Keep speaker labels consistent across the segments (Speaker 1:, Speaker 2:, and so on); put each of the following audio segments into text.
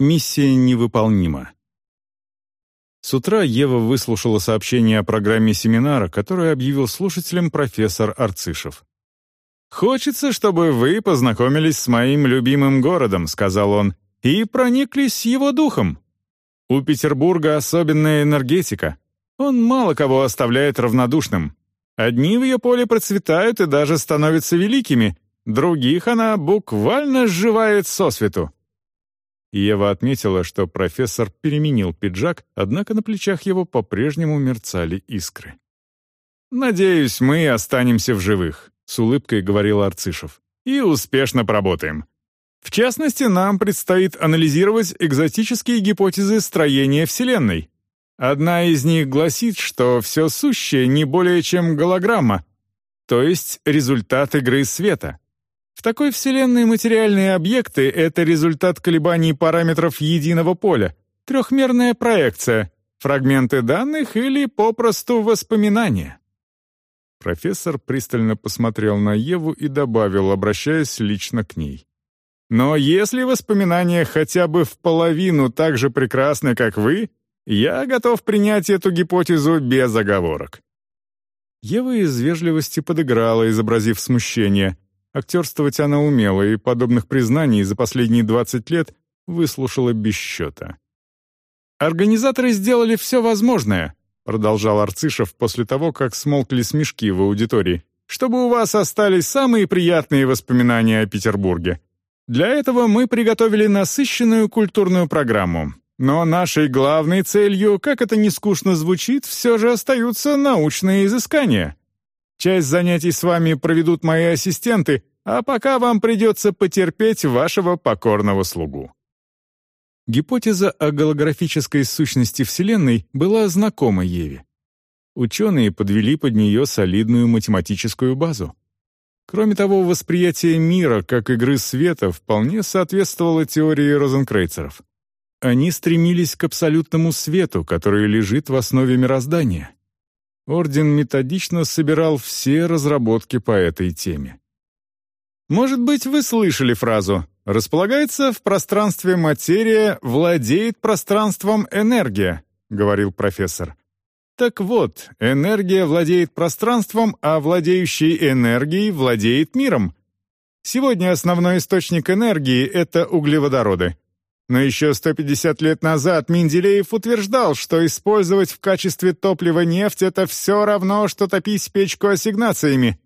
Speaker 1: Миссия невыполнима. С утра Ева выслушала сообщение о программе семинара, которое объявил слушателям профессор Арцишев. «Хочется, чтобы вы познакомились с моим любимым городом», — сказал он, «и прониклись его духом. У Петербурга особенная энергетика. Он мало кого оставляет равнодушным. Одни в ее поле процветают и даже становятся великими, других она буквально сживает сосвету. Ева отметила, что профессор переменил пиджак, однако на плечах его по-прежнему мерцали искры. «Надеюсь, мы останемся в живых», — с улыбкой говорил Арцишев, «и успешно поработаем. В частности, нам предстоит анализировать экзотические гипотезы строения Вселенной. Одна из них гласит, что все сущее не более чем голограмма, то есть результат игры света. В такой Вселенной материальные объекты — это результат колебаний параметров единого поля, трехмерная проекция, фрагменты данных или попросту воспоминания. Профессор пристально посмотрел на Еву и добавил, обращаясь лично к ней. «Но если воспоминания хотя бы в половину так же прекрасны, как вы, я готов принять эту гипотезу без оговорок». Ева из вежливости подыграла, изобразив смущение — Актерствовать она умела, и подобных признаний за последние 20 лет выслушала без счета. «Организаторы сделали все возможное», — продолжал Арцишев после того, как смолкли смешки в аудитории, «чтобы у вас остались самые приятные воспоминания о Петербурге. Для этого мы приготовили насыщенную культурную программу. Но нашей главной целью, как это не скучно звучит, все же остаются научные изыскания. Часть занятий с вами проведут мои ассистенты, а пока вам придется потерпеть вашего покорного слугу». Гипотеза о голографической сущности Вселенной была знакома Еве. Ученые подвели под нее солидную математическую базу. Кроме того, восприятие мира как игры света вполне соответствовало теории розенкрейцеров. Они стремились к абсолютному свету, который лежит в основе мироздания. Орден методично собирал все разработки по этой теме. Может быть, вы слышали фразу «Располагается в пространстве материя, владеет пространством энергия», — говорил профессор. Так вот, энергия владеет пространством, а владеющий энергией владеет миром. Сегодня основной источник энергии — это углеводороды. Но еще 150 лет назад Менделеев утверждал, что использовать в качестве топлива нефть — это все равно, что топить печку ассигнациями.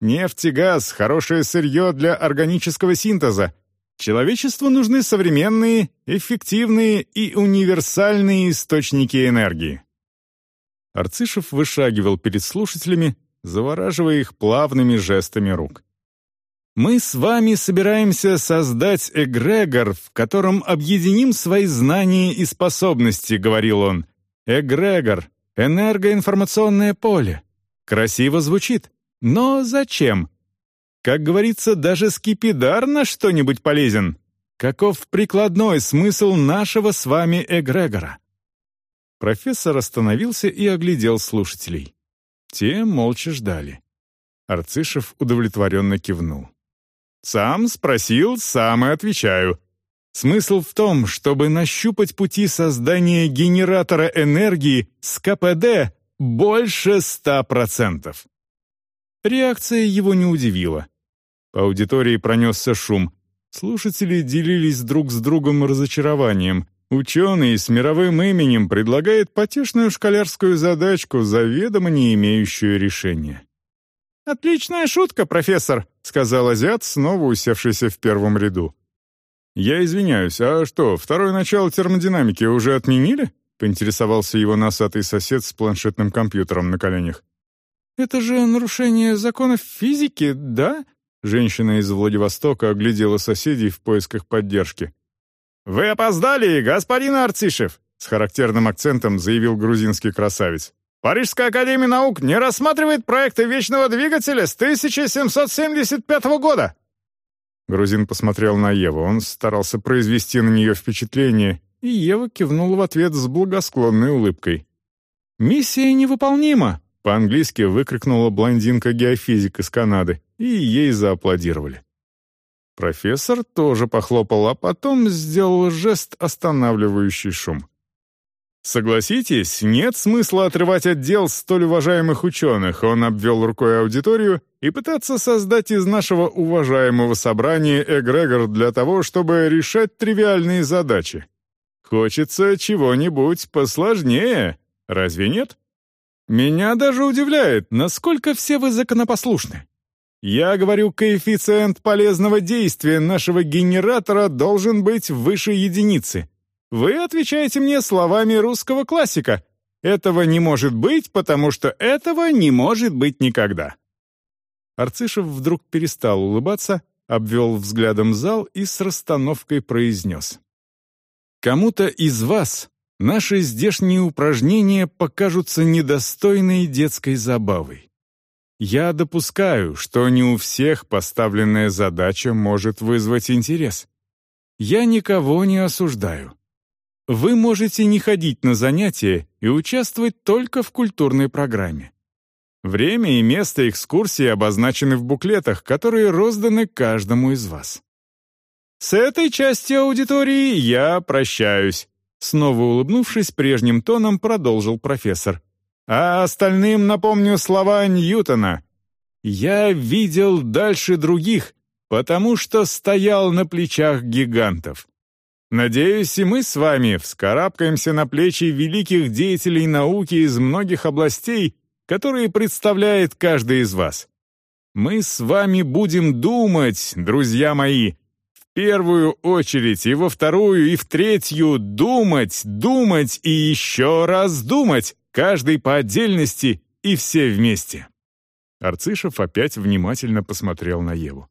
Speaker 1: Нефть и газ — хорошее сырье для органического синтеза. Человечеству нужны современные, эффективные и универсальные источники энергии. Арцишев вышагивал перед слушателями, завораживая их плавными жестами рук. Мы с вами собираемся создать эгрегор, в котором объединим свои знания и способности, говорил он. Эгрегор, энергоинформационное поле. Красиво звучит. Но зачем? Как говорится, даже скипидар на что-нибудь полезен. Каков прикладной смысл нашего с вами эгрегора? Профессор остановился и оглядел слушателей. Те молча ждали. Арцишев удовлетворенно кивнул. Сам спросил, сам и отвечаю. Смысл в том, чтобы нащупать пути создания генератора энергии с КПД больше 100%. Реакция его не удивила. По аудитории пронесся шум. Слушатели делились друг с другом разочарованием. Ученый с мировым именем предлагает потешную школярскую задачку, заведомо не имеющую решения. «Отличная шутка, профессор», — сказал азиат, снова усевшийся в первом ряду. «Я извиняюсь, а что, второе начало термодинамики уже отменили?» — поинтересовался его носатый сосед с планшетным компьютером на коленях. «Это же нарушение законов физики, да?» Женщина из Владивостока оглядела соседей в поисках поддержки. «Вы опоздали, господин Арцишев!» с характерным акцентом заявил грузинский красавец. Парижская академия наук не рассматривает проекты вечного двигателя с 1775 года!» Грузин посмотрел на Еву. Он старался произвести на нее впечатление, и Ева кивнула в ответ с благосклонной улыбкой. «Миссия невыполнима!» — по-английски выкрикнула блондинка-геофизик из Канады, и ей зааплодировали. Профессор тоже похлопал, а потом сделал жест, останавливающий шум. Согласитесь, нет смысла отрывать отдел столь уважаемых ученых, он обвел рукой аудиторию, и пытаться создать из нашего уважаемого собрания эгрегор для того, чтобы решать тривиальные задачи. Хочется чего-нибудь посложнее, разве нет? Меня даже удивляет, насколько все вы законопослушны. Я говорю, коэффициент полезного действия нашего генератора должен быть выше единицы. Вы отвечаете мне словами русского классика. Этого не может быть, потому что этого не может быть никогда. Арцишев вдруг перестал улыбаться, обвел взглядом зал и с расстановкой произнес. «Кому-то из вас наши здешние упражнения покажутся недостойной детской забавой. Я допускаю, что не у всех поставленная задача может вызвать интерес. Я никого не осуждаю. Вы можете не ходить на занятия и участвовать только в культурной программе. Время и место экскурсии обозначены в буклетах, которые розданы каждому из вас. С этой частью аудитории я прощаюсь. Снова улыбнувшись прежним тоном, продолжил профессор. А остальным напомню слова Ньютона. «Я видел дальше других, потому что стоял на плечах гигантов». Надеюсь, и мы с вами вскарабкаемся на плечи великих деятелей науки из многих областей, которые представляет каждый из вас. Мы с вами будем думать, друзья мои, в первую очередь и во вторую, и в третью думать, думать и еще раз думать, каждый по отдельности и все вместе. Арцишев опять внимательно посмотрел на Еву.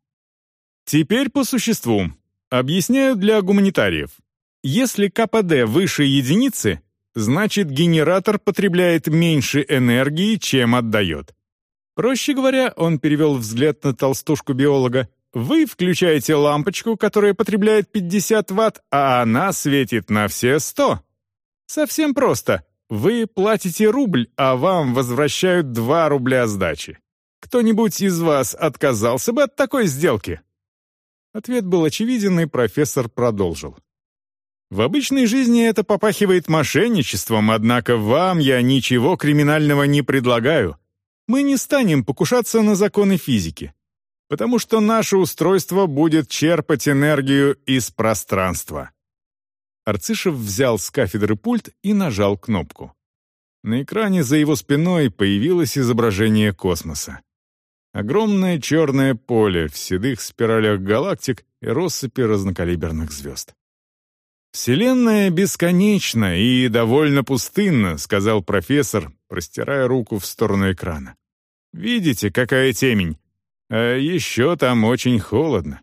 Speaker 1: Теперь по существу. Объясняю для гуманитариев. Если КПД выше единицы, значит генератор потребляет меньше энергии, чем отдает. Проще говоря, он перевел взгляд на толстушку биолога, вы включаете лампочку, которая потребляет 50 ватт, а она светит на все 100. Совсем просто. Вы платите рубль, а вам возвращают 2 рубля сдачи. Кто-нибудь из вас отказался бы от такой сделки? Ответ был очевиден, и профессор продолжил. В обычной жизни это попахивает мошенничеством, однако вам я ничего криминального не предлагаю. Мы не станем покушаться на законы физики, потому что наше устройство будет черпать энергию из пространства. Арцишев взял с кафедры пульт и нажал кнопку. На экране за его спиной появилось изображение космоса. Огромное черное поле в седых спиралях галактик и россыпи разнокалиберных звезд. «Вселенная бесконечна и довольно пустынна», — сказал профессор, простирая руку в сторону экрана. «Видите, какая темень? А еще там очень холодно.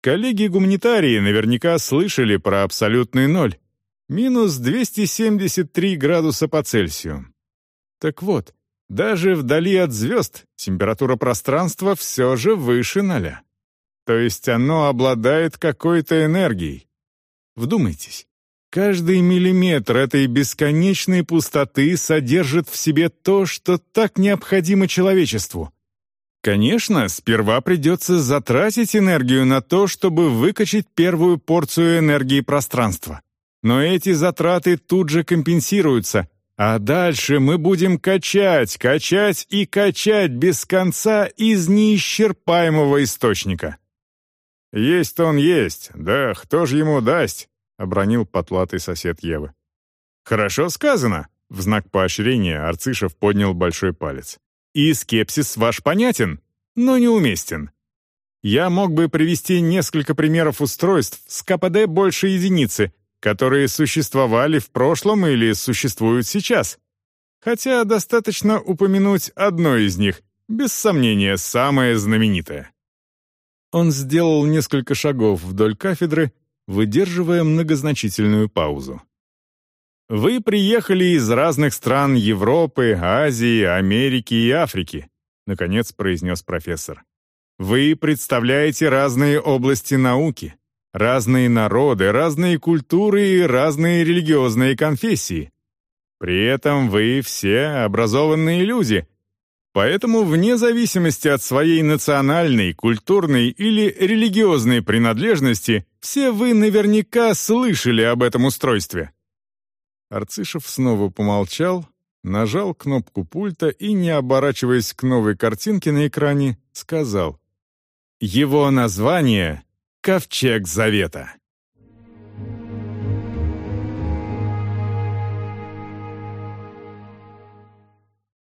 Speaker 1: Коллеги-гуманитарии наверняка слышали про абсолютный ноль. Минус 273 градуса по Цельсию. Так вот, даже вдали от звезд температура пространства все же выше ноля. То есть оно обладает какой-то энергией. Вдумайтесь. Каждый миллиметр этой бесконечной пустоты содержит в себе то, что так необходимо человечеству. Конечно, сперва придется затратить энергию на то, чтобы выкачать первую порцию энергии пространства. Но эти затраты тут же компенсируются, а дальше мы будем качать, качать и качать без конца из неисчерпаемого источника. «Есть он есть, да кто ж ему даст?» — обронил потлатый сосед Евы. «Хорошо сказано!» — в знак поощрения Арцишев поднял большой палец. «И скепсис ваш понятен, но неуместен. Я мог бы привести несколько примеров устройств с КПД больше единицы, которые существовали в прошлом или существуют сейчас. Хотя достаточно упомянуть одно из них, без сомнения, самое знаменитое. Он сделал несколько шагов вдоль кафедры, выдерживая многозначительную паузу. «Вы приехали из разных стран Европы, Азии, Америки и Африки», — наконец произнес профессор. «Вы представляете разные области науки, разные народы, разные культуры и разные религиозные конфессии. При этом вы все образованные люди, Поэтому вне зависимости от своей национальной, культурной или религиозной принадлежности, все вы наверняка слышали об этом устройстве». Арцишев снова помолчал, нажал кнопку пульта и, не оборачиваясь к новой картинке на экране, сказал. «Его название — Ковчег Завета».